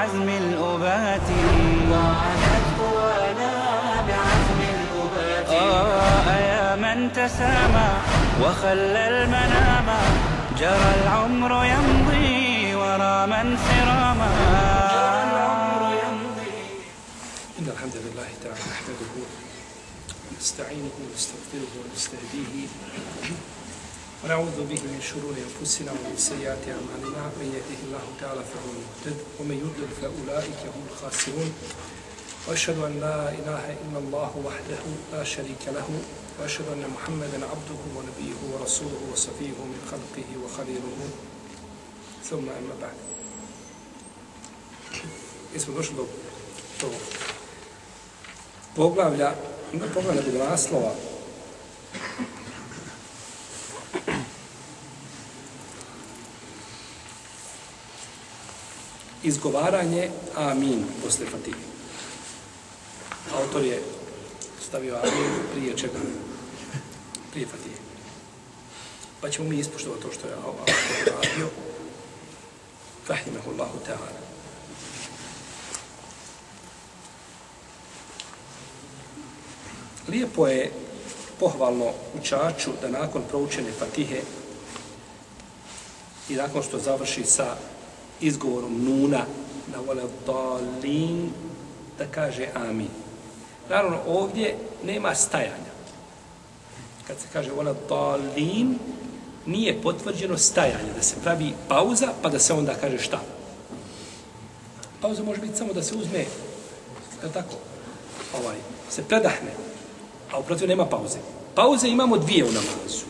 بعزم الأبات. وعادت قوانا بعزم الأبات آه يا من تسامى وخلى المنام. جرى العمر يمضي ورا من سراما. إن الحمد لله تعالى نحمده ونستعينه ونستغفره ونستهديه. ونعوذ به من شرور أنفسنا ومن سيئات أعمالنا من يهده الله تعالى فهو المهتد ومن يضلل فأولئك هم الخاسرون. وأشهد أن لا إله إلا الله وحده لا شريك له وأشهد أن محمدا عبده ونبيه ورسوله وصفيه من خلقه وخليله. ثم أما بعد. Jesmo došli do, do poglavlja, poglavlja do naslova. Izgovaranje amin posle fatihe. Autor je stavio amin prije čega? Prije fatihe. Pa ćemo mi ispoštovati to što je autor radio. Rahimahullahu ta'ala. Lijepo je pohvalno učaču da nakon proučene fatihe i nakon što završi sa izgovorom nuna na vole dalin da kaže amin. Naravno, ovdje nema stajanja. Kad se kaže vole dalin, nije potvrđeno stajanje, da se pravi pauza, pa da se onda kaže šta. Pauza može biti samo da se uzme, je tako, ovaj, se predahne, a uprotiv nema pauze. Pauze imamo dvije u namazu.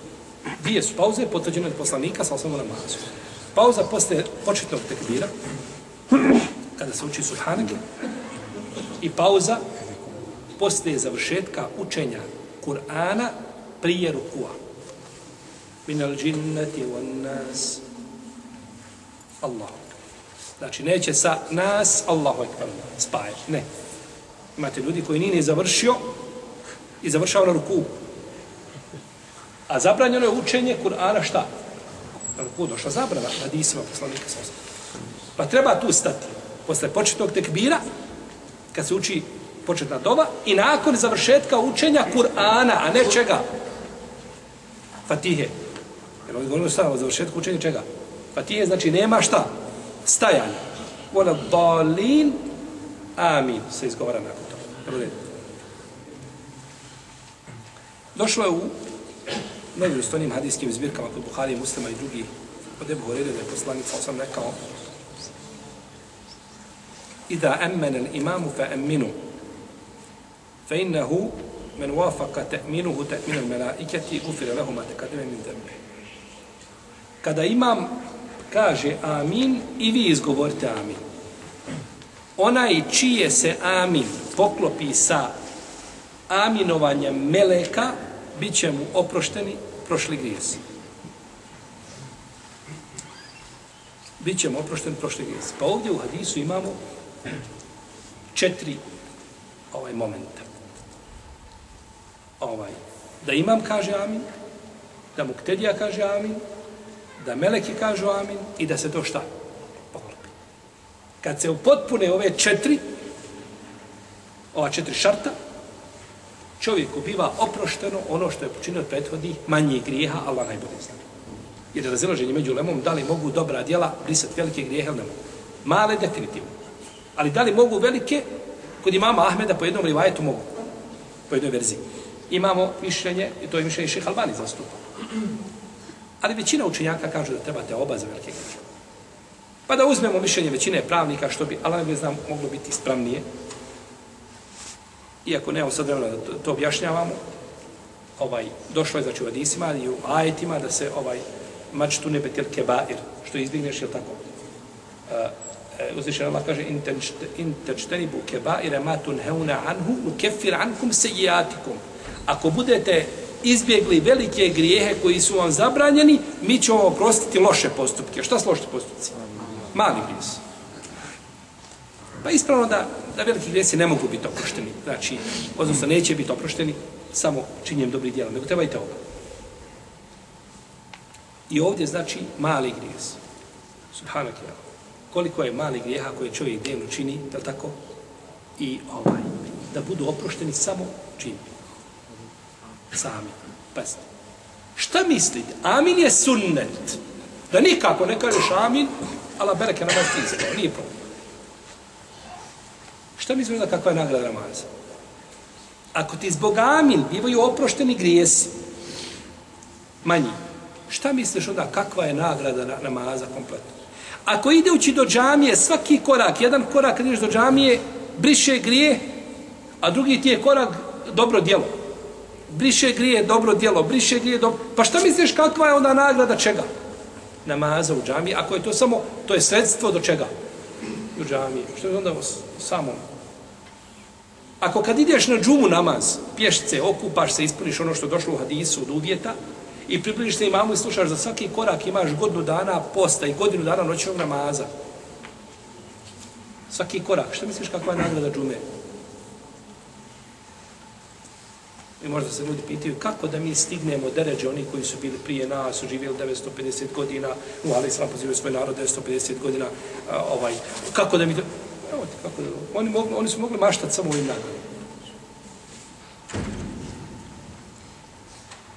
Dvije su pauze potvrđene od poslanika sa osnovom namazu. Pauza posle početnog tekbira, kada se uči subhanak, i pauza posle završetka učenja Kur'ana prije rukua. Min al džinnati wan nas. Allahu. Znači, neće sa nas, Allahu ekber, spaje. Ne. Imate ljudi koji nije završio i završao na ruku. A zabranjeno je učenje Kur'ana šta? Na ruku došla zabrana hadisima poslanika sa Pa treba tu stati. Posle početnog tekbira, kad se uči početna doba, i nakon završetka učenja Kur'ana, a ne čega? Fatihe. Jer ovdje govorimo sada o završetku učenja čega? Fatihe znači nema šta? Stajanje. Vola dalin, amin, se izgovara nakon toga. Došlo je u nevjerostojnim hadijskim zbirkama kod Buharije, Muslima i drugih od Ebu Horeire da je poslanik sa osam rekao Ida emmene imamu fa emminu fa innahu men wafaka te'minuhu te'minu melaiketi ufire lehuma tekademe min zembe. Kada imam kaže amin i vi izgovorite amin. Onaj čije se amin poklopi sa aminovanjem meleka, bit će mu oprošteni prošli grijesi. Biće mu oprošteni prošli grijesi. Pa ovdje u hadisu imamo četiri ovaj momenta. Ovaj, da imam kaže amin, da mu ktedija kaže amin, da meleki kažu amin i da se to šta? Poklopi. Kad se upotpune ove četiri, ova četiri šarta, čovjeku biva oprošteno ono što je počinio od prethodnih manjih grijeha, Allah najbolje zna. Jer je razilaženje među lemom, da li mogu dobra djela brisati velike grijehe ili ne mogu. Male definitivno. Ali da li mogu velike, kod imama Ahmeda po jednom rivajetu mogu. Po jednoj verziji. Imamo mišljenje, i to je mišljenje Šeha Albani zastupa. Ali većina učenjaka kaže da trebate oba za velike grijehe. Pa da uzmemo mišljenje većine pravnika, što bi, Allah ne znam, moglo biti ispravnije, iako nemamo sad vremena da to, to objašnjavamo, ovaj, došlo je znači u hadisima i u ajetima da se ovaj mač tu nebetil kebair, što izbigneš, je tako? Uh, uzvišen Allah kaže in tajte- bu tajtanibu kebaire ma heuna anhu nukaffir ankum sayyiatikum ako budete izbjegli velike grijehe koji su vam zabranjeni mi ćemo oprostiti loše postupke. Šta su loše postupci? Mali grijesi. Pa ispravno da da veliki grijesi ne mogu biti oprošteni znači odnosno neće biti oprošteni samo činjenjem dobrih djela nego treba i toga i ovdje znači mali grijes subhanak ja koliko je mali grijeha koje čovjek dnevno čini, je li tako? I ovaj, da budu oprošteni samo čini. Sami. Pazite. Šta mislite? Amin je sunnet. Da nikako ne kažeš amin, ala bereke namaz ti izdao. Nije problem. Šta mi da kakva je nagrada namaza? Ako ti zbog amin bivaju oprošteni grijesi, manji, šta misliš onda kakva je nagrada na- namaza kompletno? Ako ideući do džamije, svaki korak, jedan korak kad ideš do džamije, briše grije, a drugi ti je korak dobro djelo. Briše grije, dobro djelo, briše grije, dobro... Pa šta misliš kakva je onda nagrada čega? Namaza u džamiji, ako je to samo, to je sredstvo do čega? U džamiji. Što je onda s- samo? Ako kad ideš na džumu namaz, pješce, okupaš se, ispuniš ono što je došlo u hadisu od uvjeta, i približiš se imamu i slušaš za svaki korak imaš godinu dana posta i godinu dana noćnog namaza. Svaki korak. Što misliš kakva je nagrada džume? I možda se ljudi pitaju kako da mi stignemo deređe oni koji su bili prije nas, su živjeli 950 godina, u Ali Islam pozivaju svoj narod 950 godina, a, ovaj, kako da mi. Evo ti, kako je. Oni, mogli, oni su mogli maštati samo ovim nagradom.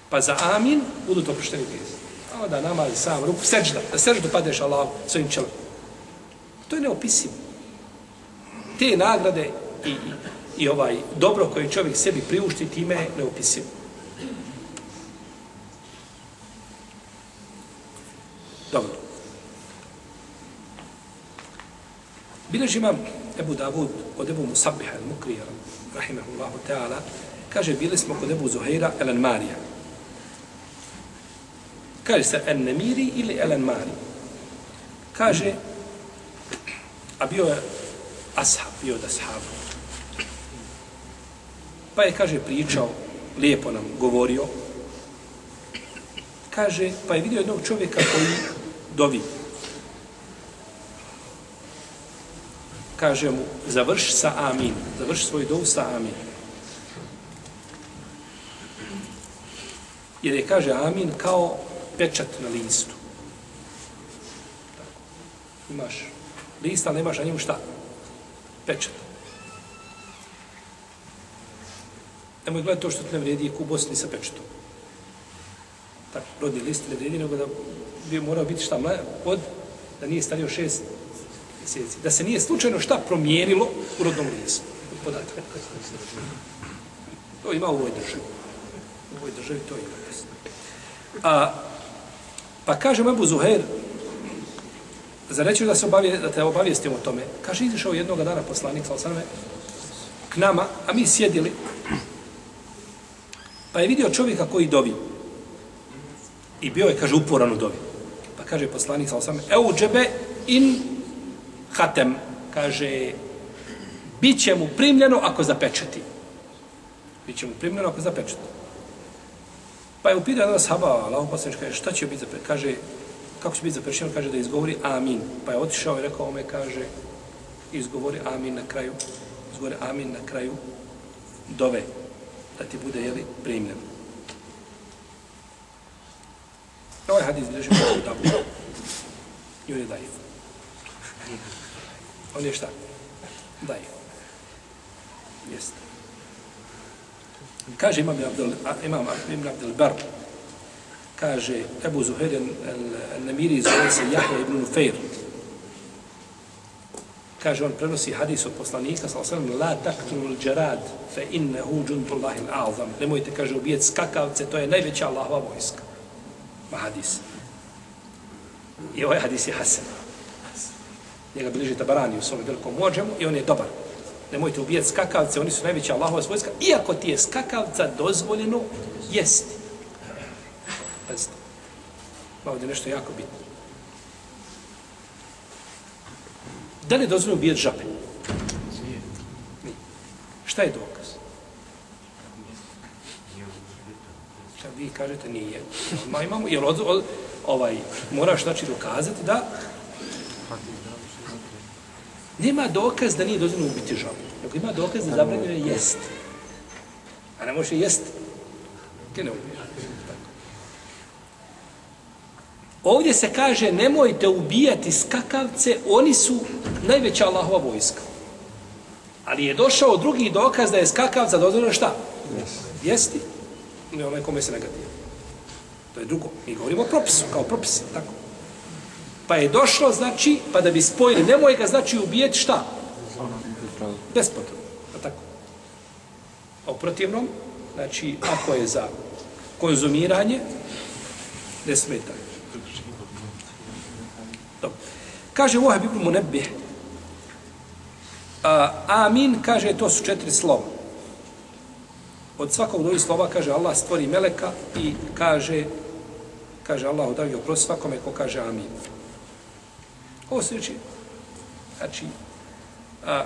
Pa za amin budu to prošteni grijezi. A onda namaz sam, ruku, seđda, da seđdu padeš Allah svojim čelom. To je neopisivo. Te nagrade i, i, i ovaj dobro koje čovjek sebi priušti time je neopisivo. Dobro. Bileži imam Ebu Davud od Ebu Musabiha al-Mukrija, rahimahullahu ta'ala, kaže, bili smo kod Ebu Zuhaira el Marija. Kaže se el-Nemiri ili elen mari. Kaže, a bio je ashab, bio da ashab. Pa je, kaže, pričao, lijepo nam govorio. Kaže, pa je vidio jednog čovjeka koji dovi. Kaže mu, završi sa amin. Završi svoju dovu sa amin. Jer je, kaže, amin kao pečat na listu. Tako. Imaš list, ali nemaš na njemu šta? Pečat. Nemoj gledati to što ti ne vredi ku Bosni sa pečatom. Tako, rodni list ne vredi, nego da bi morao biti šta mlad, od, da nije stario šest mjeseci. Da se nije slučajno šta promijenilo u rodnom listu. Podatak. To ima u ovoj državi. U ovoj državi to ima. A, pa kaže mu Ebu Zuhair, za reći da, se obavije, da te obavijestimo o tome, kaže, izišao jednog dana poslanik, sa sveme, k nama, a mi sjedili, pa je vidio čovjeka koji dovi. I bio je, kaže, uporan u dovi. Pa kaže poslanik, sa sveme, eu džebe in hatem, kaže, bit će mu primljeno ako zapečeti. Biće mu primljeno ako zapečeti. Pa je upitao jedan sahaba, Allahu poslanič, kaže, šta će biti za Kaže, kako će biti zaprešeno? Kaže da izgovori amin. Pa je otišao i rekao ome, kaže, izgovori amin na kraju, izgovori amin na kraju dove, da ti bude, jeli, primljeno. Ovaj hadis bilježi u Dabu. Jure on je daif. On je šta? Daif. Jeste. Kaže imam Abdel, imam Ibn Abdel Bar, kaže Ebu Zuhair al-Namiri zove se Jahja ibn Nufeir. Kaže, on prenosi hadis od poslanika, ve sellem la taqtulu al-jarad fa innahu jundullahi al-a'zam. Nemojte, kaže, ubijeti skakavce, to je najveća Allahova vojska. Ma hadis. I ovaj hadis je hasan. Njega bliži Tabarani u svom velikom mođemu i on je dobar. Nemojte ubijati skakavce, oni su najveća Allahova vojska, iako ti je skakavca dozvoljeno jesti. Pazite. Ma ovdje nešto jako bitno. Da li je dozvoljeno ubijati žabe? Nije. Šta je dokaz? Šta vi kažete nije. Ma imamo, jel od, od, ovaj, moraš znači dokazati da nema dokaz da nije dozvoljeno ubiti žabu. Nego ima dokaz da zabranjeno je jest. A ne može jest. Gdje ne ubiješ? Ovdje se kaže nemojte ubijati skakavce, oni su najveća Allahova vojska. Ali je došao drugi dokaz da je skakavca dozvoljeno šta? Yes. Jesti? Ne onaj kome se negativno. To je drugo. Mi govorimo o propisu, kao propisi, tako. Pa je došlo, znači, pa da bi spojili, nemoj ga, znači, ubijeti šta? Bespotrebno. A tako. A u protivnom, znači, ako je za konzumiranje, ne smeta. Dobro. Kaže Wahab ibn Munebbih, a, amin, kaže, to su četiri slova. Od svakog drugih slova, kaže, Allah stvori meleka i kaže, kaže Allah odavio oprost svakome ko kaže amin. Ovo se reči, znači, a,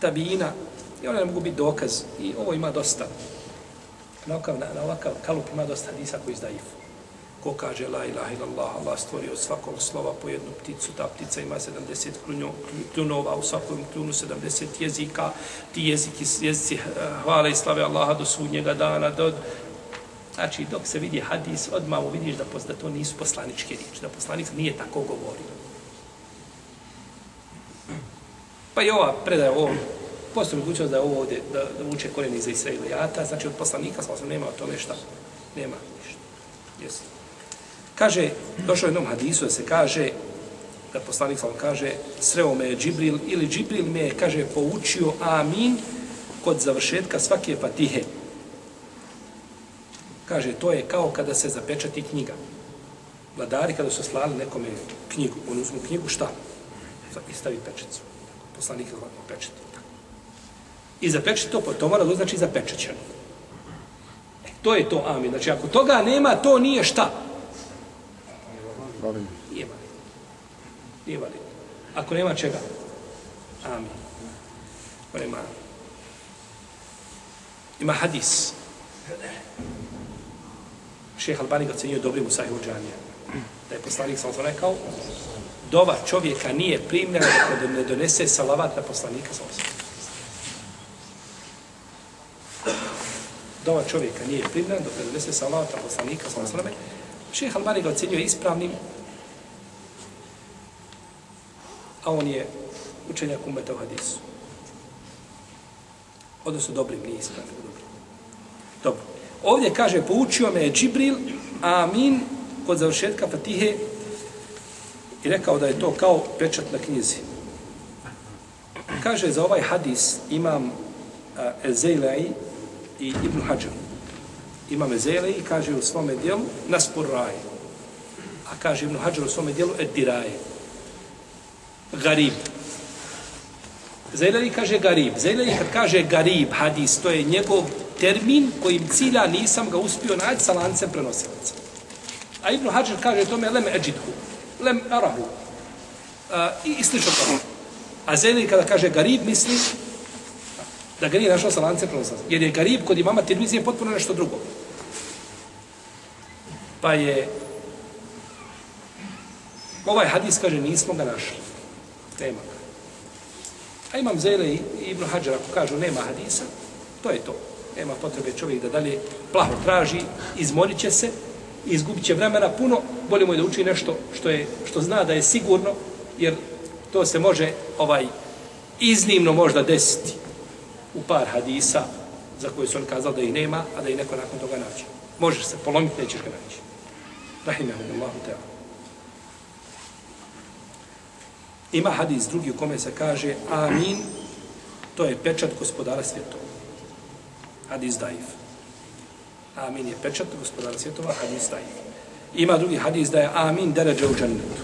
tabijina, i ona ne mogu biti dokaz, i ovo ima dosta, na ovakav, na, na ovakav kalup ima dosta hadisa koji izdaju. Ko kaže la ilaha illallah, Allah stvorio svakog slova po jednu pticu, ta ptica ima 70 klunjo, kljunova, u svakom kljunu 70 jezika, ti jeziki, jezici eh, hvale i slave Allaha do sudnjega dana, do, Znači, dok se vidi hadis, odmah vidiš da, da to nisu poslaničke riječi, da poslanik nije tako govorio. Pa i ova predaja ovom, postoji mogućnost da je ovo ovdje, da, da uče korijeni za Israilijata, znači od poslanika, sam nema o tome šta, nema ništa. Jesi. Kaže, došlo je jednom hadisu da se kaže, da poslanik sam kaže, sreo me je Džibril, ili Džibril me je, kaže, poučio amin kod završetka svake fatihe. Kaže, to je kao kada se zapečati knjiga. Vladari kada su slali nekome knjigu, on uzmu knjigu, šta? I stavi pečicu. Poslanik je hvatno pečeti. I zapečeti to, to mora da znači zapečećeno. E, to je to amin. Znači, ako toga nema, to nije šta? Valim. Nije valim. Nije valim. Ako nema čega? Amin. Ako nema... Ima hadis šeha Albani ga ocenio dobrim u sahihu džanija. Da je poslanik sam sam rekao, dova čovjeka nije primljena dok ne donese salavat na poslanika sam sam. Dova čovjeka nije primljena dok ne donese salavat na poslanika sam sam. Šeha Albani ga ocenio ispravnim, a on je učenjak umeta u hadisu. Odnosno dobrim, nije ispravnim, dobrim. Dobro. Ovdje kaže, poučio me je Džibril, amin, kod završetka Fatihe, i rekao da je to kao pečat na knjizi. Kaže, za ovaj hadis imam uh, Ezejlej i Ibn Hajar. Imam Ezejlej i kaže u svome dijelu Naspur Raj. A kaže Ibn Hajar u svome dijelu Ediraje. Garib. Zajleli kaže garib. Zajleli kad kaže garib, hadis, to je njegov termin kojim cilja nisam ga uspio naći sa lancem prenosilaca. A Ibn Hajar kaže tome lem eđidhu, lem arahu. A, I, I slično tome. A Zeli kada kaže garib, misli da ga nije našao sa lancem prenosilaca. Jer je garib kod imama Tirmizije potpuno nešto drugo. Pa je ovaj hadis kaže nismo ga našli. Nema ga. A imam Zele i Ibn Hajar ako kažu nema hadisa, to je to. Nema potrebe čovjek da dalje plaho traži, izmorit će se, izgubit će vremena puno, bolje mu je da uči nešto što, je, što zna da je sigurno, jer to se može ovaj iznimno možda desiti u par hadisa za koje su on kazali da ih nema, a da ih neko nakon toga nađe. Možeš se polomiti, nećeš ga naći. Rahimahumullahu ta'ala. Ima hadis drugi u kome se kaže Amin, to je pečat gospodara svjetova. Hadis daif. Amin je pečat gospodara svjetova, hadis daif. Ima drugi hadis da je Amin deređe u džennetu.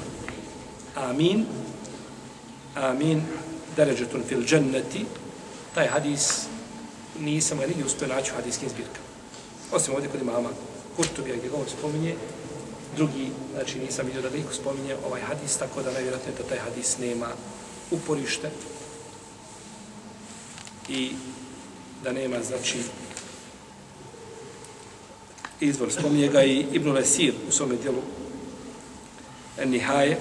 Amin, Amin deređetun fil dženneti. Taj hadis nisam ga nigdje uspio naći u hadijskim zbirkama. Osim ovdje kod imama Kurtubija gdje govor spominje, drugi, znači nisam vidio da niko spominje ovaj hadis, tako da najvjerojatno da taj hadis nema uporište i da nema, znači, izvor. Spominje ga i Ibn Lesir u svome dijelu Nihaje,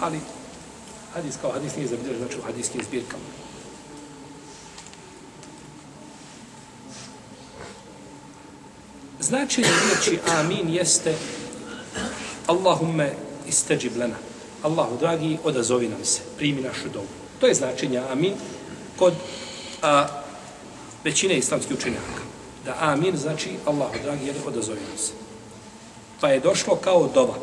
ali hadis kao hadis nije zabilježen, znači u hadiskim zbirkama. Značenje riječi amin jeste Allahumme isteđib lana. Allahu dragi, odazovi nam se, primi našu dobu. To je značenje amin kod a, većine islamskih učenjaka. Da amin znači Allahu dragi, jer odazovi se. Pa je došlo kao dova.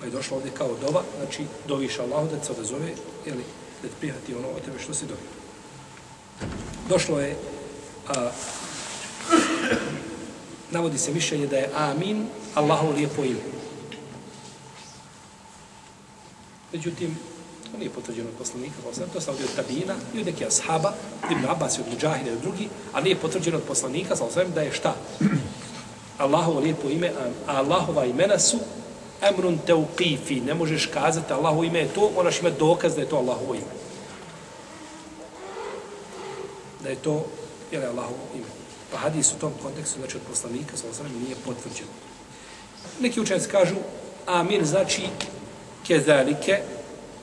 Pa je došlo ovdje kao dova, znači doviš Allahu da se odazove, jeli, da ti prihati ono od tebe što si dobio. Došlo je a, navodi se mišljenje da je amin Allahu lijepo ime. Međutim, to nije potvrđeno od poslanika, to sam od tabina i od neke ashaba, Ibn Abbas i od Mujahide i od drugi, a nije potvrđeno od poslanika, sa osvijem da je šta? Allahovo lijepo ime, a Allahova imena su emrun teuqifi, ne možeš kazati Allahovo ime je to, moraš imati dokaz da je to Allahovo ime. Da je to, je li Allahovo ime. Pa hadis u tom kontekstu, znači od poslanika, sa osvijem, nije potvrđeno. Neki učenci kažu, amin znači kezalike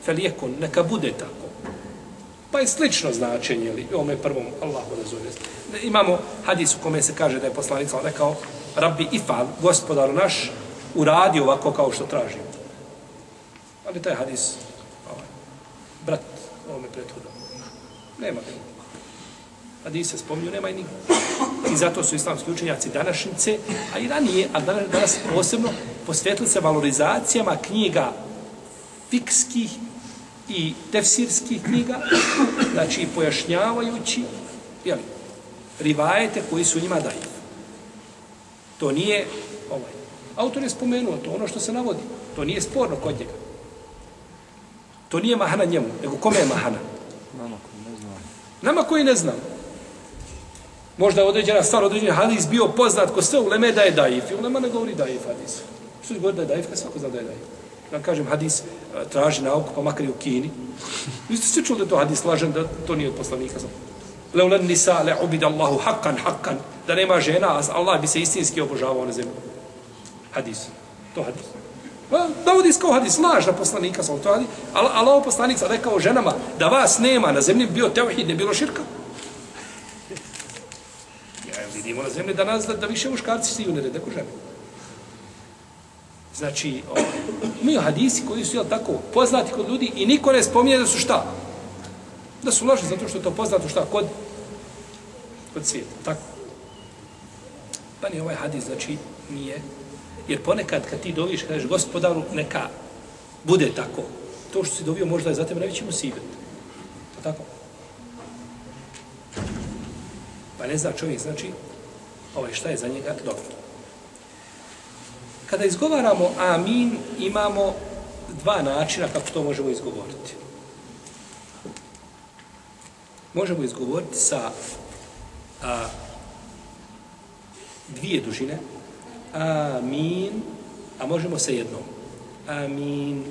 felijekun, neka bude tako. Pa je slično značenje, ili ome prvom Allahu razumije. Imamo hadis u kome se kaže da je poslanica rekao, rabbi ifal, gospodar naš, uradi ovako kao što tražimo. Ali taj hadis, ovaj, brat, ovome prethodno, nema ga Hadis se spominju, nema i nikog. I zato su islamski učenjaci današnjice, a i ranije, a danas, danas posebno, posvetili se valorizacijama knjiga fikskih i tefsirskih knjiga, znači pojašnjavajući jeli, rivajete koji su njima daju. To nije, ovaj, autor je spomenuo to, ono što se navodi, to nije sporno kod njega. To nije mahana njemu, nego kome je mahana? Nama koji ne znam. Nama koji ne znam. Možda određena stvar, određeni hadis bio poznat ko sve u Leme da je daif. I u Lema ne govori daif hadis. Što je govori da je daif, kad svako zna da je daif da kažem hadis e, traži nauku, pa makar i u Kini. Vi ste svi čuli da to hadis lažen, da to nije od poslanika. Le ulen nisa le ubid Allahu hakan, hakan. Da nema žena, a Allah bi se istinski obožavao na zemlji. Hadis. To hadis. Pa, da kao hadis, lažna poslanika, sam to hadis. Ali Allah poslanik sam rekao ženama, da vas nema na zemlji, bio teohid, ne bilo širka. Ja vidimo na zemlji danas da, da više muškarci stiju ne rede ko žene. Znači, o, imaju hadisi koji su jel, tako poznati kod ljudi i niko ne spominje da su šta? Da su loši zato što je to poznato šta? Kod, kod svijeta. Tako. Pa ni ovaj hadis, znači, nije. Jer ponekad kad ti doviš, kažeš gospodaru, neka bude tako. To što si dovio možda je za tebe najveći musibet. To tako? Pa ne zna čovjek, znači, ovaj, šta je za njega dobro. Kada izgovaramo amin, imamo dva načina kako to možemo izgovoriti. Možemo izgovoriti sa a, dvije dužine. Amin, a možemo sa jednom. Amin.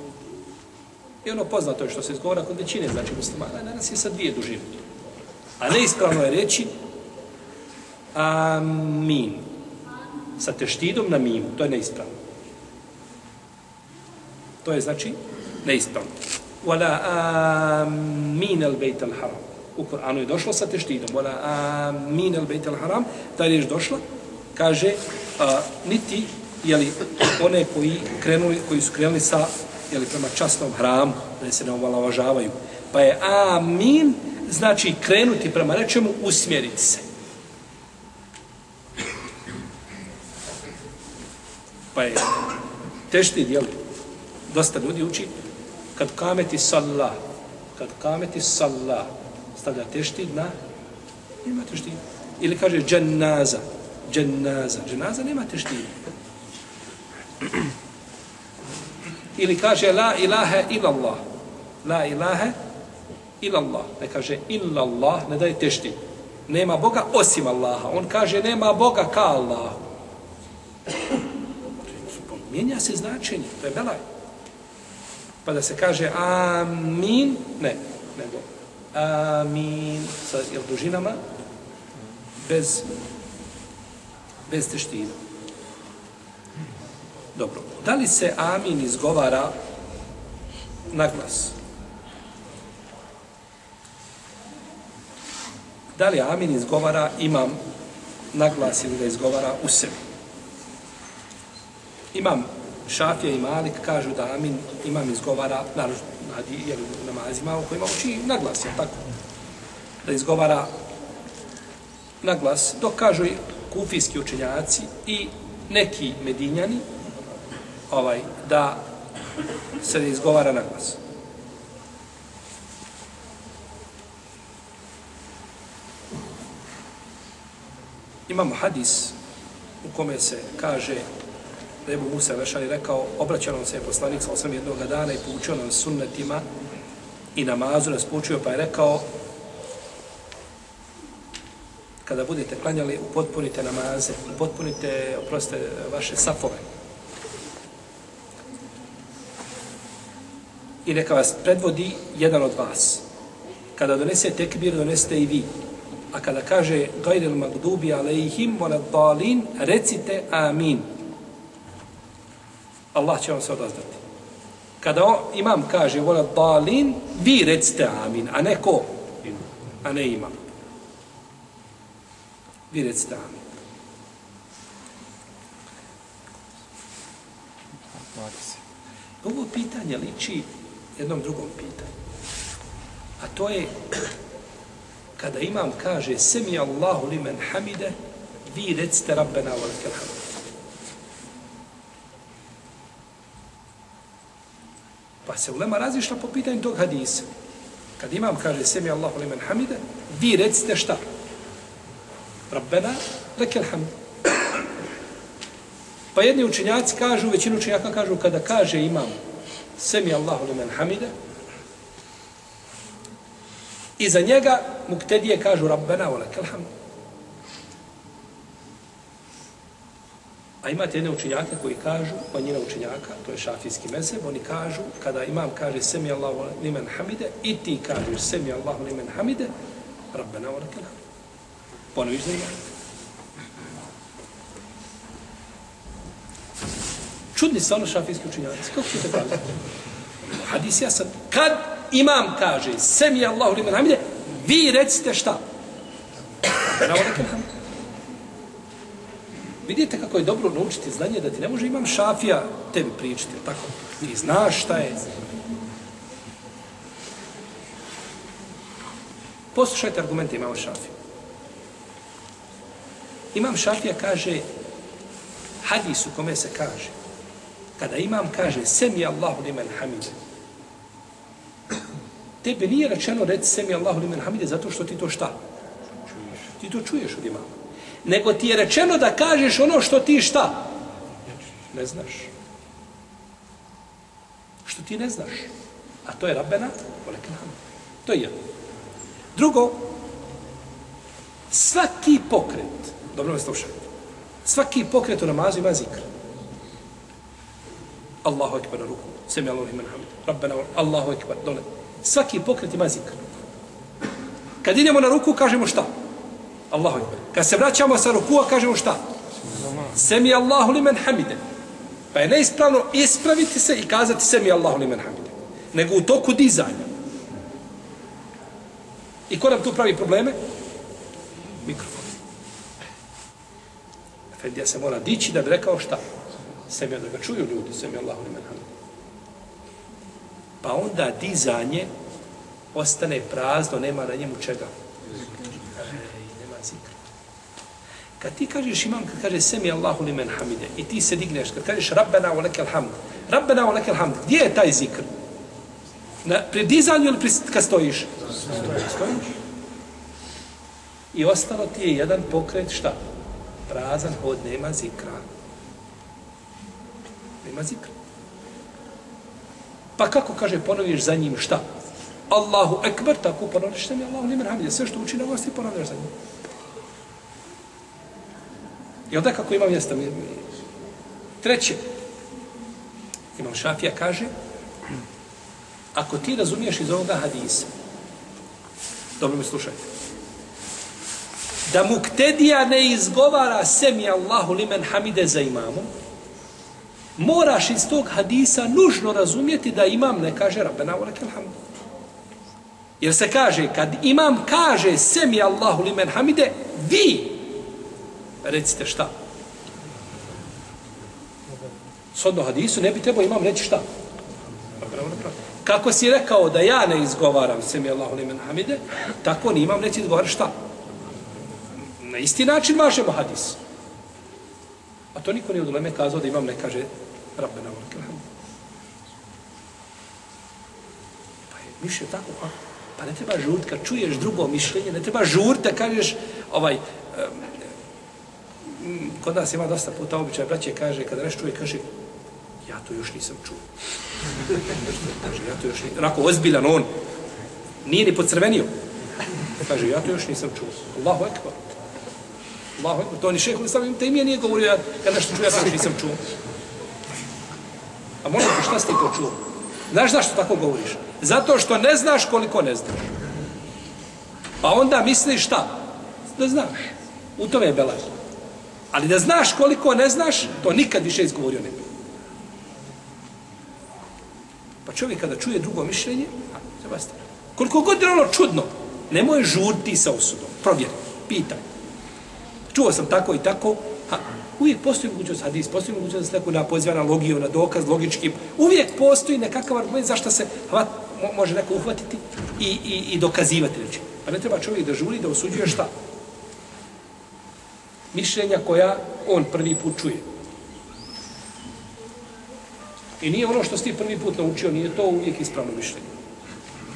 I ono poznato je što se izgovara kod većine, znači muslimana, danas je sa dvije dužine. A neispravno je reći Amin sa teštidom na mimu, to je neispravno. To je znači neispravno. Wala amin al bejt al haram. U Kur'anu je došlo sa teštidom. Wala amin al bejt al haram. Ta riječ došla, kaže, a, niti jeli, one koji, krenuli, koji su krenuli sa jeli, prema častnom hramu, da se ne omalovažavaju. Pa je amin, znači krenuti prema nečemu, usmjeriti se. Pa je tešti dijel. Dosta ljudi uči kad kameti salla, kad kameti salla, stavlja tešti na, nema tešti. Ili kaže džennaza, džennaza, džennaza nema tešti. Ili kaže la ilaha illallah, la ilaha illallah, ne kaže illallah, ne daje tešti. Nema Boga osim Allaha. On kaže nema Boga ka Allahu. Mijenja se značenje, to je belaj. Pa da se kaže amin, ne, nego amin sa jel, dužinama bez bez teština. Dobro. Da li se amin izgovara na glas? Da li amin izgovara imam na glas ili da izgovara u sebi? Imam Šafija i Malik kažu da amin imam izgovara na, na namazima u kojima uči na glas, je tako? Da izgovara na glas, dok kažu i kufijski učenjaci i neki medinjani ovaj, da se ne izgovara na glas. Imamo hadis u kome se kaže da je Musa Vešali rekao, obraćao nam se je poslanik sa osam jednog dana i poučio nam sunnetima i namazu nas poučio pa je rekao kada budete klanjali, upotpunite namaze, upotpunite, oprostite, vaše safove. I neka vas predvodi jedan od vas. Kada donese tekbir, donesete i vi. A kada kaže gajril magdubi alejhim wala dalin, recite amin. Allah će vam se odazdati. Kada on, imam kaže vola dalin, vi recite amin, a ne ko? A ne imam. Vi recite amin. Ovo pitanje liči jednom drugom pitanju. A to je kada imam kaže semi Allahu limen hamide vi recite rabbena wa lakal hamd. Pa se ulema razišla po pitanju tog hadisa. Kad imam kaže semi Allahu limen hamide vi recite šta? Rabbena lakal hamd. Pa jedni učenjaci kažu, većinu učenjaka kažu, kada kaže imam semi Allahu limen hamide, I za njega muktedije kažu Rabbena wa hamd. A imate jedne učenjake koji kažu, manjina učenjaka, to je šafijski mezheb, oni kažu, kada imam kaže Semi Allahu limen hamide, i ti kažeš Semi Allahu limen hamide, Rabbena wa lakal hamd. Ponoviš za imam. Čudni su šafijski učenjaci. Kako ćete praviti? Hadis ja sam, kad imam kaže, semi Allahu limen hamide, vi recite šta? Bravo da ham. Vidite kako je dobro naučiti znanje da ti ne može imam šafija tebi pričati, tako? Ti znaš šta je. Poslušajte argumente imamo šafija. Imam šafija kaže, hadis u kome se kaže, kada imam kaže, semi Allahu limen hamide, Tebi nije rečeno reci semi Allahu limen hamide zato što ti to šta? Ti to čuješ od imama. Nego ti je rečeno da kažeš ono što ti šta? Ne znaš. Što ti ne znaš. A to je Rabbena, to je jedno. Drugo, svaki pokret, dobro me slušajte, svaki pokret u namazu ima zikr. Allahu ekber na ruku, semi Allahu Rabbena, Allahu ekber, dole, Svaki pokret ima zikr. Kad idemo na ruku, kažemo šta? Allahu ekber. Kad se vraćamo sa rukua, kažemo šta? Semi Allahu limen hamide. Pa je neispravno ispraviti se i kazati semi Allahu limen hamide. Nego u toku dizanja. I ko nam tu pravi probleme? Mikrofon. Efendija se mora dići da bi rekao šta? Semi da ga čuju ljudi, semi Allahu limen hamide pa onda dizanje ostane prazno, nema na njemu čega zikr. Kad ti kažeš imam, kad kaže semi Allahu li men hamide, i ti se digneš, kad kažeš Rabbena wa lekel hamd, Rabbena wa lekel hamd, gdje je taj zikr? Na, pri dizanju ili pri, kad stojiš? Stojiš. I ostalo ti je jedan pokret, šta? Prazan hod, nema zikra. Nema zikra. Pa kako kaže ponoviš za njim šta? Allahu ekber, tako ponoviš sa Allahu limen hamide. Sve što uči na vas ti ponoviš za njim. I onda kako ima mjesta? Treće, Imam Šafija kaže, ako ti razumiješ iz ovoga hadisa, dobro mi slušajte, da muktedija ne izgovara semi Allahu limen hamide za imamom, moraš iz tog hadisa nužno razumjeti da imam ne kaže Rabbena u lekel hamdu. Jer se kaže, kad imam kaže semi Allahu limen hamide, vi recite šta? Sodno hadisu ne bi trebao imam reći šta? Kako si rekao da ja ne izgovaram se mi Allahu limen hamide, tako ni imam reći izgovar šta? Na isti način važemo hadis. A to niko nije od uleme kazao da imam ne kaže Rabbena na lekel. Pa je mišlje tako, a? Pa ne treba žurt, kad čuješ drugo mišljenje, ne treba žurt da kažeš, ovaj, um, Mm, kod nas ima dosta puta običaj, braće kaže, kada nešto čuje, kaže, ja to još nisam čuo. kaže, ja to još nisam, onako ozbiljan on, nije ni pocrvenio. Kaže, ja to još nisam čuo. Allahu ekbar. Allahu ekbar. To ni šeho, sam te ime nije govorio, ja, kad nešto čuje, ja to još nisam čuo. A možda šta si ti to čuo? Znaš zašto tako govoriš? Zato što ne znaš koliko ne znaš. Pa onda misliš šta? Da znaš. U tome je belaj. Ali da znaš koliko ne znaš, to nikad više izgovorio ne bi. Pa čovjek kada čuje drugo mišljenje, treba staviti. Koliko god je ono čudno, nemoj žurti sa osudom. Provjeri, pitaj. Čuo sam tako i tako, ha, uvijek postoji mogućnost hadis, postoji mogućnost da se neko na poziva na logiju, na dokaz, logički. Uvijek postoji nekakav argument zašto se hvat, može neko uhvatiti i, i, i dokazivati. Reći. Pa ne treba čovjek da žuri, da osuđuje šta? Mišljenja koja on prvi put čuje. I nije ono što si ti prvi put naučio, nije to uvijek ispravno mišljenje.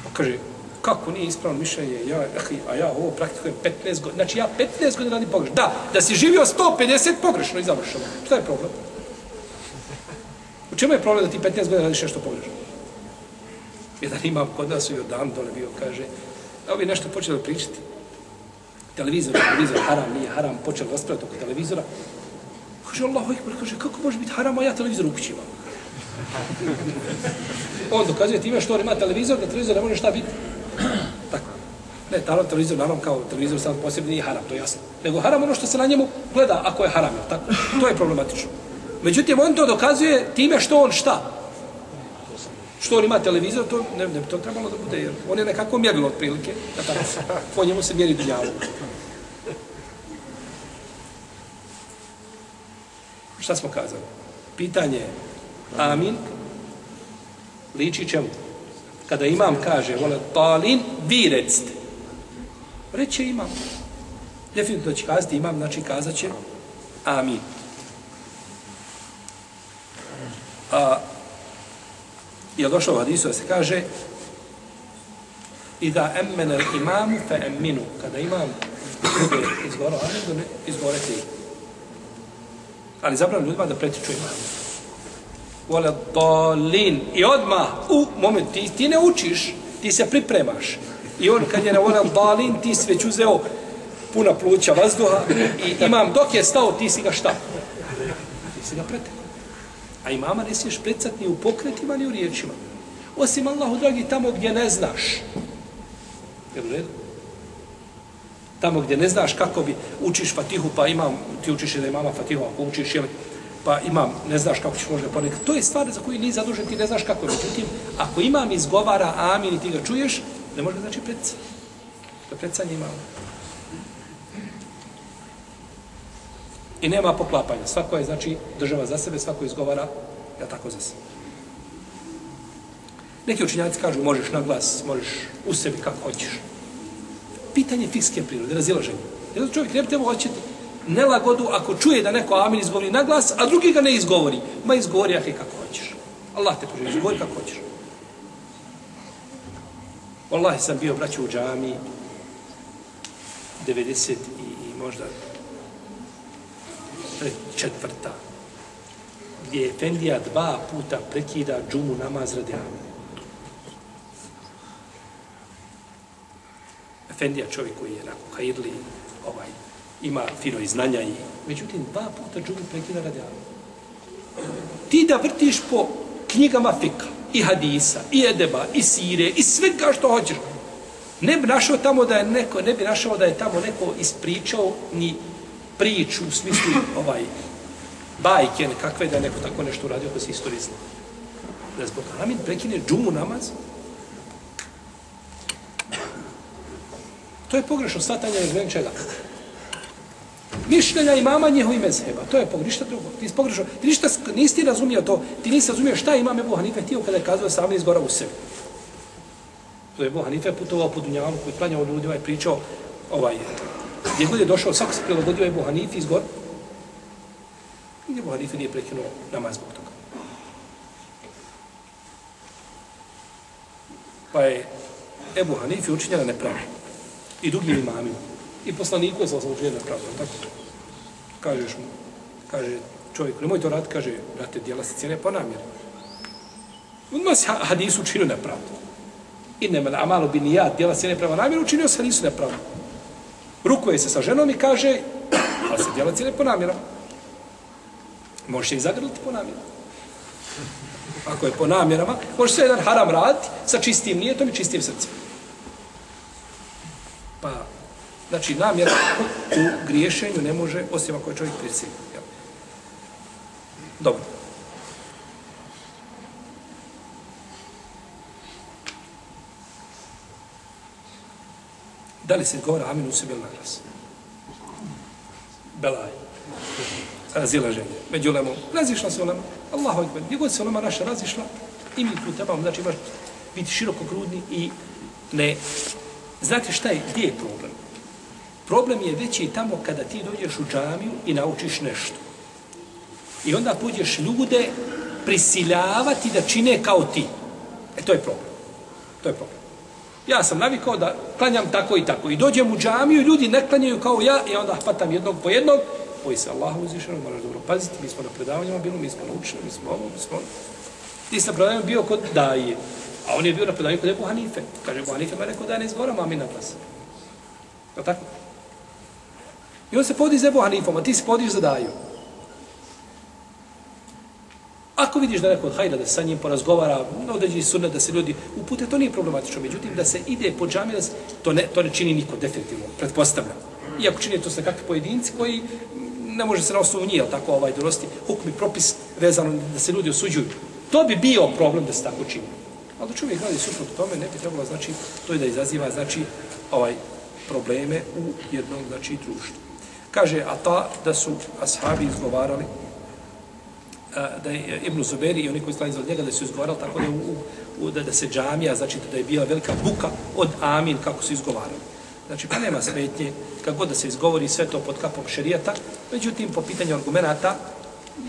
Pa kaže, kako nije ispravno mišljenje, ja, a ja ovo praktikujem 15 godina. Znači ja 15 godina radim pogrešno. Da, da si živio 150 pogrešno i završeno. Šta je problem? U čemu je problem da ti 15 godina radiš nešto pogrešno? Jedan imam kod nas u Jordan dole bio, kaže, da ovi nešto počeli pričati. Televizor, televizor, haram, nije haram, počeli raspravati oko televizora. Kaže, Allahu ekber, kaže, kako može biti haram, a ja televizor u kući imam? On dokazuje time što on ima televizor, da televizor ne može šta biti. Tako. Ne, tamo televizor, naravno, kao televizor sam posebno nije haram, to je jasno. Nego haram ono što se na njemu gleda, ako je haram, tako? To je problematično. Međutim, on to dokazuje time što on šta? Što on ima televizor, to ne, ne to trebalo da bude, jer on je nekako mjerilo otprilike, da tako, po njemu se mjeri dunjavu. Šta smo kazali? Pitanje je, amin, liči čemu? Kada imam kaže, vole, palin, vi recite. Reće imam. Definitivno će kazati imam, znači kazat će amin. A, je došlo u hadisu da se kaže i da emmenel imamu fe emminu. Kada imam bude izgoro amin, izgorete i. Ali zapravo ljudima da pretiču imamu vole dolin. I odmah, u moment, ti, ti ne učiš, ti se pripremaš. I on kad je na vole dolin, ti si već uzeo puna pluća vazduha i imam dok je stao, ti si ga šta? Ti si ga pretekao. A imama ne smiješ precat ni u pokretima, ni u riječima. Osim Allahu dragi, tamo gdje ne znaš. Jel u redu? Tamo gdje ne znaš kako bi učiš Fatihu, pa imam, ti učiš da imama Fatihu, ako učiš, jel, pa imam, ne znaš kako ćeš možda ponekad. To je stvar za koju nije zadužen, ti ne znaš kako je. Međutim, ako imam izgovara amin i ti ga čuješ, ne može znači predca. Da predca nije I nema poklapanja. Svako je, znači, država za sebe, svako izgovara, ja tako za sebe. Neki učinjaci kažu, možeš na glas, možeš u sebi kako hoćeš. Pitanje fikske prirode, razilaženje. Jer čovjek ne bi trebao hoćeti nelagodu ako čuje da neko amin izgovori na glas, a drugi ga ne izgovori. Ma izgovori, ahi, kako hoćeš. Allah te poživi, izgovori kako hoćeš. Wallahi sam bio braću u džami 90 i, i možda četvrta gdje je Efendija dva puta prekida džumu namaz radi amin. Efendija čovjek koji je nakon hajirli ovaj, ima fino i znanja i međutim dva puta džumu prekida radi amin. Ti da vrtiš po knjigama fika, i hadisa, i edeba, i sire, i svega što hoćeš. Ne bi našao tamo da je neko, ne bi našao da je tamo neko ispričao ni priču u smislu ovaj bajke nekakve da je neko tako nešto uradio ko se istoriji zna. Da zbog amin prekine džumu namaz. To je pogrešno statanje ne čega mišljenja imama njihovi mezheba. To je pogrešno, ništa drugo. Ti pogrešno. Ti ništa, nisi ti razumio to. Ti nisi razumio šta imam Ebu Hanife htio kada je kazao sam izgora u sebi. To je Ebu Hanife putovao po Dunjalu koji klanjao ljudima i pričao ovaj, gdje god je došao, svako se prilagodio Ebu iz gore? I Ebu Hanifi nije prekinuo namaz zbog toga. Pa je Ebu Hanifi učinjena nepravda. I drugim imamima. I poslaniku je sam učinjena nepravda. Tako? Kažeš mu, kaže čovjek, nemoj to raditi, kaže, brate, dijela se cijene po namjeri. Odmah se hadisu učinio nepravdu. I nema na amalu bi nijad, dijela se ne prema namjeru, učinio se hadisu nepravdu. Rukuje se sa ženom i kaže, ali se djelac cijene po namjerom. Možeš i zagrliti po namjerom. Ako je po namjerama, možeš sve jedan haram raditi sa čistim nijetom i čistim srcem. Pa, Znači, namjera u griješenju ne može, osim ako je čovjek prisiljen. Dobro. Da li se govora amin u sebi ili na glas? Belaj. Razilaženje. Među lemom. Razišla se ulema. Allahu ekber. Gdje god se ulema naša razišla, i mi tu trebamo, znači imaš biti široko grudni i ne... Znate šta je, gdje je problem? Problem je veći tamo kada ti dođeš u džamiju i naučiš nešto. I onda pođeš ljude prisiljavati da čine kao ti. E to je problem. To je problem. Ja sam navikao da klanjam tako i tako. I dođem u džamiju, ljudi ne klanjaju kao ja i onda hvatam jednog po jednog. Boji se Allahu uzvišeno, moraš dobro paziti. Mi smo na predavanjima bili, mi smo naučili, mi smo ovo, mi smo ono. Ti sam predavanjima bio kod daje. A on je bio na predavanju kod Ebu Hanife. Kaže, Ebu Hanife, ma rekao da ne izgovaram, amin na glas. Je tako? I on se podi za Ebu Hanifom, a ti se podiš za Daju. Ako vidiš da neko od hajda da sa njim porazgovara, na određeni sunnet da se ljudi upute, to nije problematično. Međutim, da se ide po džami, to ne, to ne čini niko, definitivno, pretpostavljam. Iako čini to se kakvi pojedinci koji ne može se na osnovu njih, tako ovaj donosti, hukmi propis vezano da se ljudi osuđuju. To bi bio problem da se tako čini. Ali da čovjek radi suprot tome, ne bi trebalo, znači, to je da izaziva, znači, ovaj probleme u jednom, znači, društvu. Kaže a ta da su ashabi izgovarali da je Ibn Zuberi i oni koji stali od njega da su izgovarali tako da, u, u, da, da se džamija, znači da je bila velika buka od amin kako su izgovarali. Znači pa nema smetnje kako da se izgovori sve to pod kapom šerijata, međutim po pitanju argumenta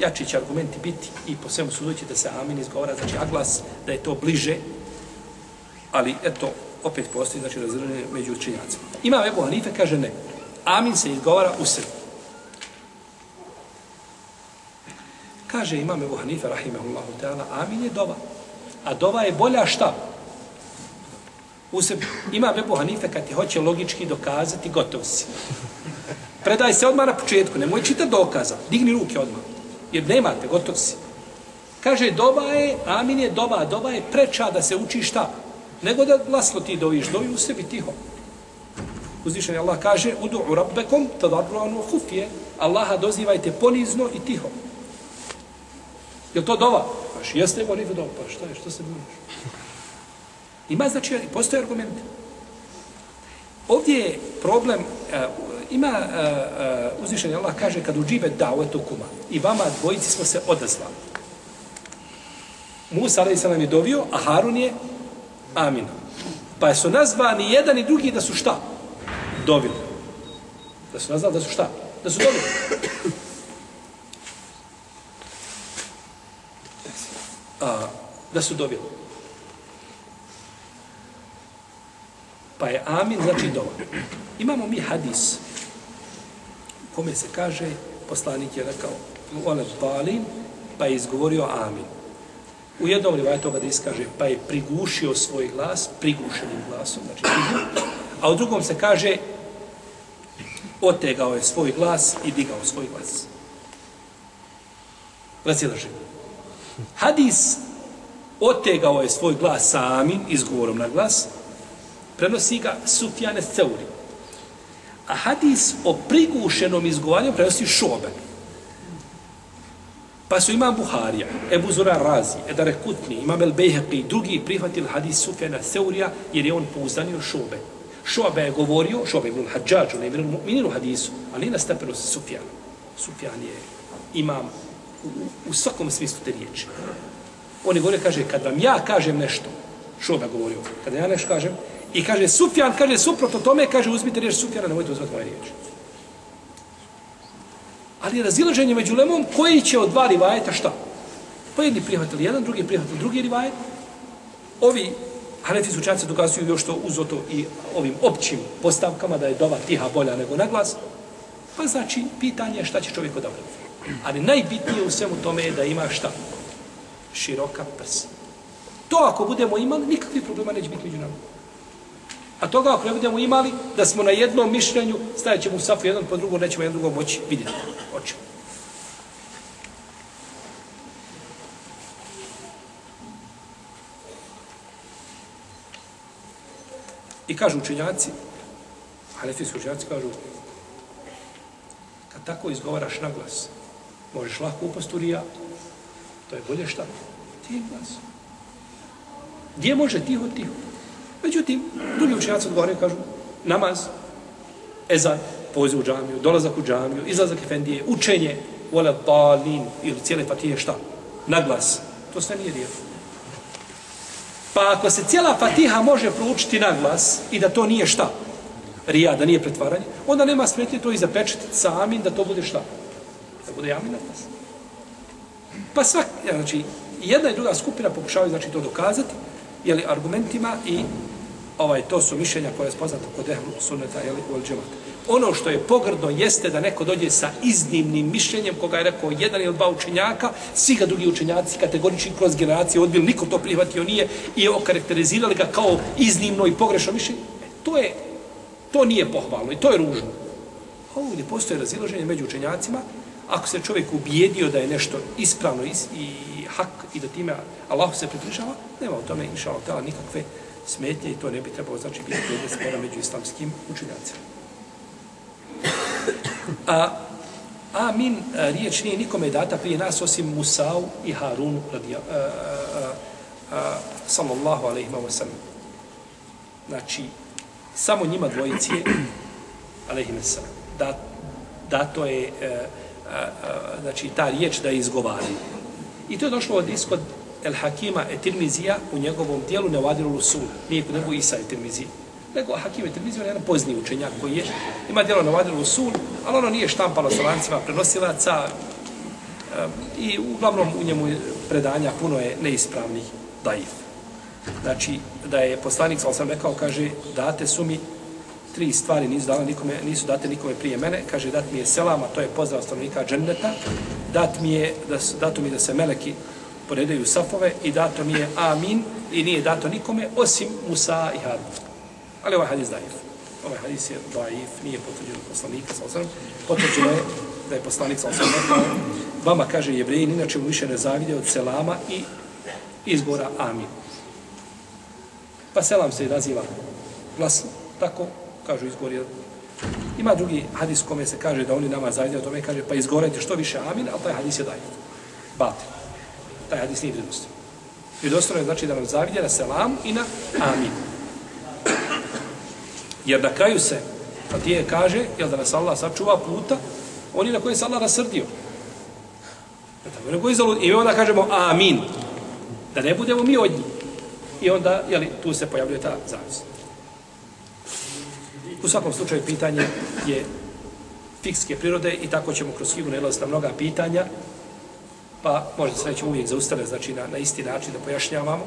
jači će argumenti biti i po svemu sudući da se amin izgovara, znači aglas, da je to bliže, ali eto, opet postoji, znači razredne među učinjacima. Ima Ebu Hanife, kaže ne, Amin se izgovara u sebi. Kaže imam Ebu Hanife, rahimahullahu ta'ala, amin je dova. A dova je bolja šta? U sebi. Imam Ebu Hanife, kad ti hoće logički dokazati, gotov si. Predaj se odmah na početku, nemoj čitati dokaza, digni ruke odmah. Jer nemate, gotov si. Kaže, doba je, amin je doba, doba je preča da se uči šta? Nego da glasno ti doviš, dovi u sebi tiho. Uzvišen Allah kaže Udu'u rabbekom tadarruan u hufje. Allaha dozivajte ponizno i tiho. Je to dova? Paš jeste go dova. Pa šta je, što se buniš? Ima znači, postoje argument. Ovdje je problem, uh, ima uh, uh, uzvišeni Allah kaže kad uđive davetu kuma i vama dvojici smo se odazvali. Musa ali se nam je dovio, a Harun je amin. Pa su nazvani jedan i drugi da su šta? dovili. Da su nazvali da su šta? Da su dovili. A, da su dovili. Pa je amin, znači dova. Imamo mi hadis u kome se kaže, poslanik je rekao, ole balin, pa je izgovorio amin. U jednom rivaju toga kaže, pa je prigušio svoj glas, prigušenim glasom, znači a u drugom se kaže, otegao je svoj glas i digao svoj glas. Razilaži. Hadis otegao je svoj glas sami, izgovorom na glas, prenosi ga Sufjane Theuri. A hadis o prigušenom izgovaranju prenosi Šobe. Pa su imam Buharija, Ebu Zura Razi, Edare Kutni, imam El Bejheqi, drugi prihvatili hadis Sufjana Theurija jer je on pouzdanio Šobe. Šobe je govorio, Šobe ibn Hadžađ, on je ibn Mu'minin u hadisu, ali na stepenu Sufjanom. Sufjan je imam u, u svakom smislu te riječi. On je govorio, kaže, kad vam ja kažem nešto, Šobe govorio, kada ja nešto kažem, i kaže, Sufjan, kaže, suprotno tome, kaže, uzmite riječ Sufjana, nemojte uzmati moje ovaj riječi. Ali razilaženje među lemom, koji će od dva rivajeta šta? Pa jedni prihvatili jedan, drugi prihvatili drugi rivajet. Ovi Hanefi sučanci dokazuju još to uzoto i ovim općim postavkama da je dova tiha bolja nego naglas. Pa znači, pitanje je šta će čovjek odabrati. Ali najbitnije u svemu tome je da ima šta? Široka prsa. To ako budemo imali, nikakvih problema neće biti među nama. A toga ako ne budemo imali, da smo na jednom mišljenju, stajat ćemo u safu jedan po drugom, nećemo jedan drugom moći vidjeti oči. I kažu učenjaci, halefijski učenjaci kažu, kad tako izgovaraš na glas, možeš lahko upast u rija, to je bolje šta? Ti glas. Gdje može tiho, tiho? Međutim, drugi učenjaci odgovaraju, kažu, namaz, ezan, poziv u džamiju, dolazak u džamiju, izlazak efendije, učenje, vole balin, ili cijele fatije, šta? Na glas. To sve nije riječ. Pa ako se cijela fatiha može proučiti na glas i da to nije šta? Rija, da nije pretvaranje, onda nema smetnje to i zapečetiti sami da to bude šta? Da bude amin na glas. Pa svak, znači, jedna i druga skupina pokušavaju znači to dokazati, jeli, argumentima i ovaj to su mišljenja koje je spoznato kod ehlu sunneta jeli, u džemata. Ono što je pogrdno jeste da neko dođe sa iznimnim mišljenjem koga je rekao jedan ili dva učenjaka, svi ga drugi učenjaci kategorični kroz generacije odbili, niko to prihvatio nije i okarakterizirali ga kao iznimno i pogrešno mišljenje. E, to je to nije pohvalno i to je ružno. Ovdje postoje razilaženje među učenjacima, ako se čovjek ubijedio da je nešto ispravno i, i hak i da time Allah se približava, nema u tome inša Allah nikakve smetnje i to ne bi trebalo znači biti predmet spora među islamskim učinjacima. A, amin, riječ nije nikome data prije nas osim Musau i Harunu radi, a, a, a, sallallahu alaihi wa sallam. Znači, samo njima dvojici je alaihi wa sallam. Da, da to je e, znači ta riječ da izgovari. I to je došlo od iskod El Hakima Etirmizija u njegovom dijelu Nevadiru Lusul. Nije kod Ebu Isa Etirmizija nego Hakim Etirmizija je jedan pozni učenjak koji je, ima dijelo Nevadiru Lusul, ali ono nije štampalo sa lancima prenosilaca i uglavnom u njemu predanja puno je neispravnih daif. Znači, da je poslanik, sam rekao, kaže, date su mi tri stvari nisu dala nikome, nisu date nikome prije mene, kaže, dat mi je selama, to je pozdrav stanovnika džendeta. dat mi je, da, dato mi da se meleki poredaju safove i dato mi je amin i nije dato nikome osim Musa i Harun. Ali ovaj hadis daif. Ovaj hadis je daif, nije potvrđen poslanika sa osram. Potvrđeno je da je poslanik sa osam rekao, vama kaže jevreji, inače mu više ne zavide od selama i izbora amin. Pa selam se naziva glasno, tako kažu izgori. Ima drugi hadis kome se kaže da oni nama zajedno tome, kaže pa izgorajte što više amin, ali taj hadis je daif. Batil taj hadis nije vjerodostojno. Vjerodostojno je znači da nam zavidje na selam i na amin. Jer na kraju se pa Fatije kaže, jel da nas Allah sačuva puta, oni na koje se Allah rasrdio. E I onda kažemo amin. Da ne budemo mi od njih. I onda, jeli, tu se pojavljuje ta zavisnost. U svakom slučaju pitanje je fikske prirode i tako ćemo kroz knjigu nalaziti na mnoga pitanja pa možda se nećemo uvijek zaustave, znači, na, na isti način da pojašnjavamo,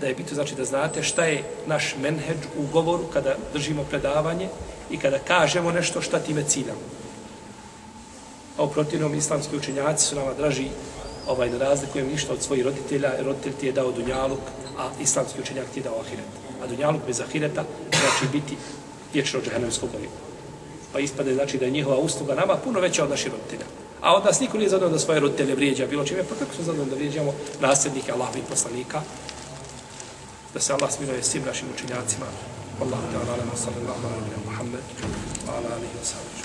da je bitno znači da znate šta je naš menheđ u govoru kada držimo predavanje i kada kažemo nešto šta time ciljamo. A u protivnom islamski učenjaci su nama draži ovaj, da razlikujem ništa od svojih roditelja, roditelj ti je dao dunjaluk, a islamski učenjak ti je dao ahiret. A dunjaluk bez ahireta znači biti vječno džahenemskog goriva. Pa ispade znači da je njihova usluga nama puno veća od naših roditelja. A od nas niko nije zadovoljno da svoje roditelje vrijeđa bilo čime, pa kako su zadovoljno da vrijeđamo nasljednike Allahovih poslanika? Da se Allah smiluje svim našim učenjacima. Wallahu ta'ala, sallallahu alaihi wa sallam, Muhammed, wa ala alihi wa sallam.